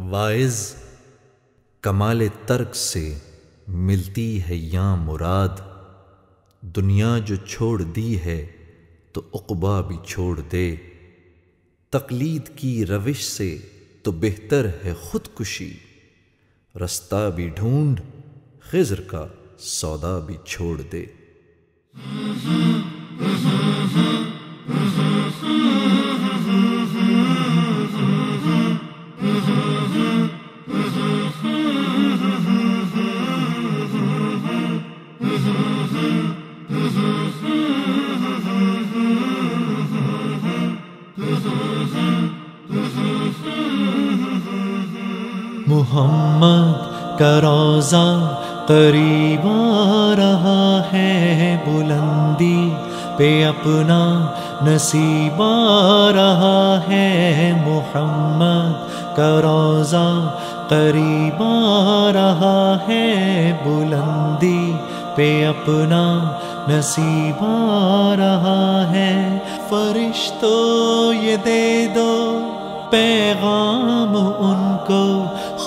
Wise کمال ترک سے ملتی ہے یا مراد، دنیا جو چھوڑ دی ہے تو اقبا بھی چھوڑ دے۔ تقلید کی روش سے تو بہتر ہے خودکشی۔ رستہ بھی ڈھونڈ، خضر کا سودا بھی چھوڑ دے۔ کا روزہ قریب آ رہا ہے بلندی پہ اپنا نصیب آ رہا ہے محمد کا روزہ قریب آ رہا ہے بلندی پہ اپنا نصیب آ رہا ہے فرشتوں یہ دے دو پیغام ان کو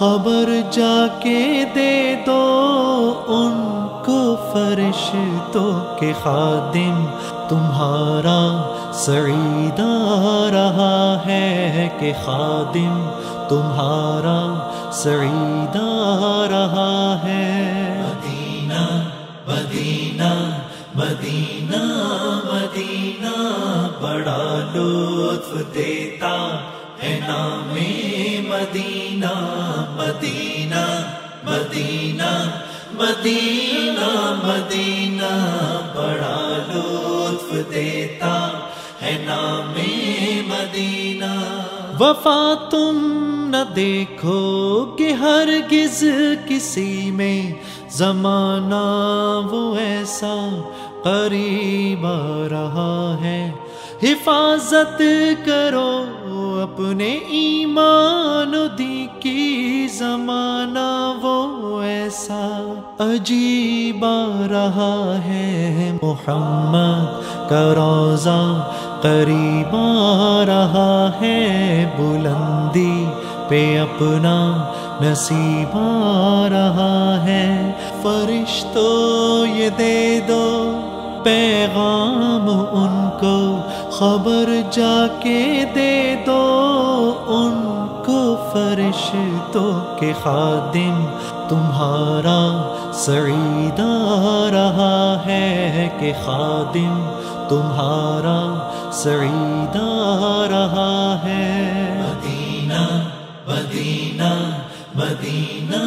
خبر جا کے دے دو ان کو فرشتوں کے خادم۔ تمہارا سعید آ رہا ہے کہ خادم۔ تمہارا سعید آ رہا ہے۔ مدینہ مدینہ مدینہ مدینہ۔ بڑا لطف دیتا۔ ہے نام مدینہ مدینہ مدینہ مدینہ مدینہ، بڑا لطف دیتا ہے نام مدینہ۔ وفا تم نہ دیکھو کہ ہرگز کسی میں زمانہ وہ ایسا قریب آ رہا ہے۔ حفاظت کرو اپنے ایمان دی کی زمانہ وہ ایسا عجیب رہا ہے۔ محمد کا روزہ قریب آ رہا ہے۔ بلندی پہ اپنا نصیب آ رہا ہے۔ فرشتوں یہ دے دو پیغام ان کو۔ خبر جا کے دے دو ان کو فرشتوں کے خادم۔ تمہارا سعید آ رہا ہے کہ خادم۔ تمہارا سعید آ رہا ہے۔ مدینہ مدینہ مدینہ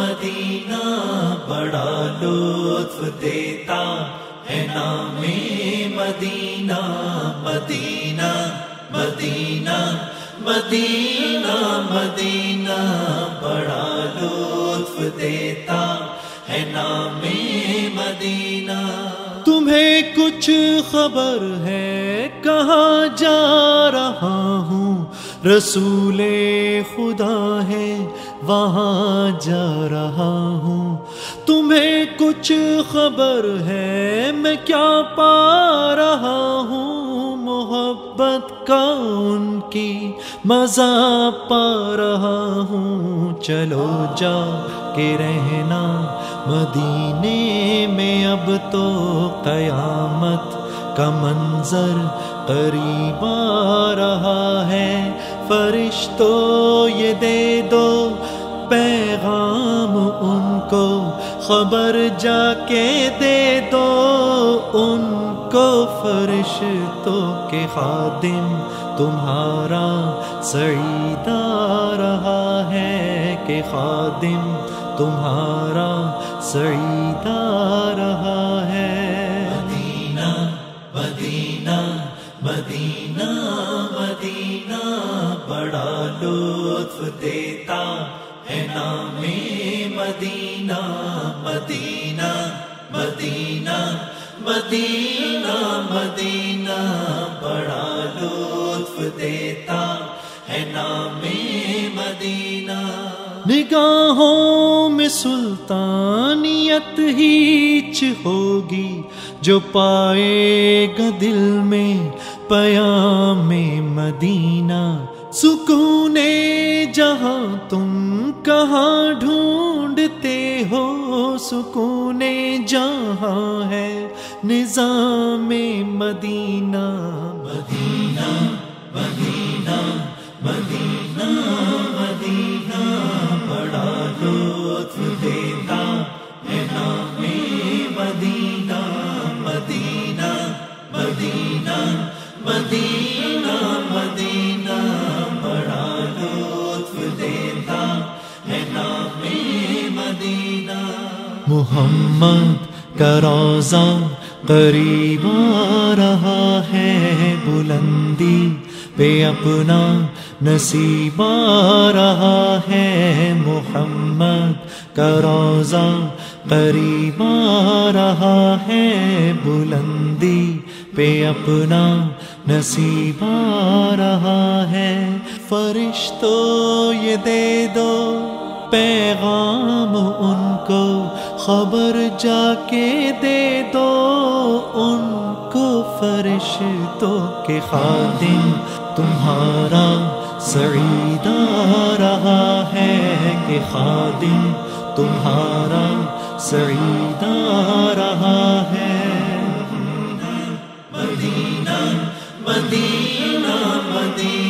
مدینہ۔ بڑا لطف دیتا۔ ہے نام مدینہ مدینہ مدینہ مدینہ مدینہ، بڑا لطف دیتا ہے نام مدینہ۔ تمہیں کچھ خبر ہے، کہاں جا رہا ہوں؟ رسول خدا ہے، وہاں جا رہا ہوں۔ تمہیں کچھ خبر ہے، میں کیا پا رہا ہوں؟ محبت کا ان کی مزہ پا رہا ہوں۔ چلو جا کے رہنا مدینے میں، اب تو قیامت کا منظر قریب آ رہا ہے۔ فرشتوں یہ دے دو پیغام ان کو۔ خبر جا کے دے دو ان کو فرشتوں کے خادم۔ تمہارا سعید آ رہا ہے کہ خادم۔ تمہارا سعید آ رہا ہے۔ مدینہ مدینہ مدینہ۔ بڑا لطف دیتا ہے نام مدینہ مدینہ مدینہ مدینہ مدینہ۔ بڑا لطف دیتا ہے نام مدینہ۔ نگاہوں میں سلطانیت ہیچ ہوگی جو پائے گا دل میں۔ پیام مدینہ، سکون جہاں تم کہاں ڈھونڈتے ہو؟ سکون جہاں ہے نظام مدینہ۔ مدینہ مدینہ مدینہ مدینہ مدینہ، بڑا لطف دیتا ہے نام مدینہ۔ محمد کا روزہ قریب آ رہا ہے، بلندی پہ اپنا نصیب آ رہا ہے۔ محمد کا روزہ قریب آ رہا ہے، بلندی پہ اپنا نصیب آ رہا ہے۔ فرشتو، یہ دے دو۔ پیغام ان کو، خبر جا کے دے دو۔ ان کو فرشتوں کے خادم تمہارا سعید آ رہا ہے کہ خادم تمہارا سعید آ رہا ہے۔ مدینہ مدینہ مدینہ۔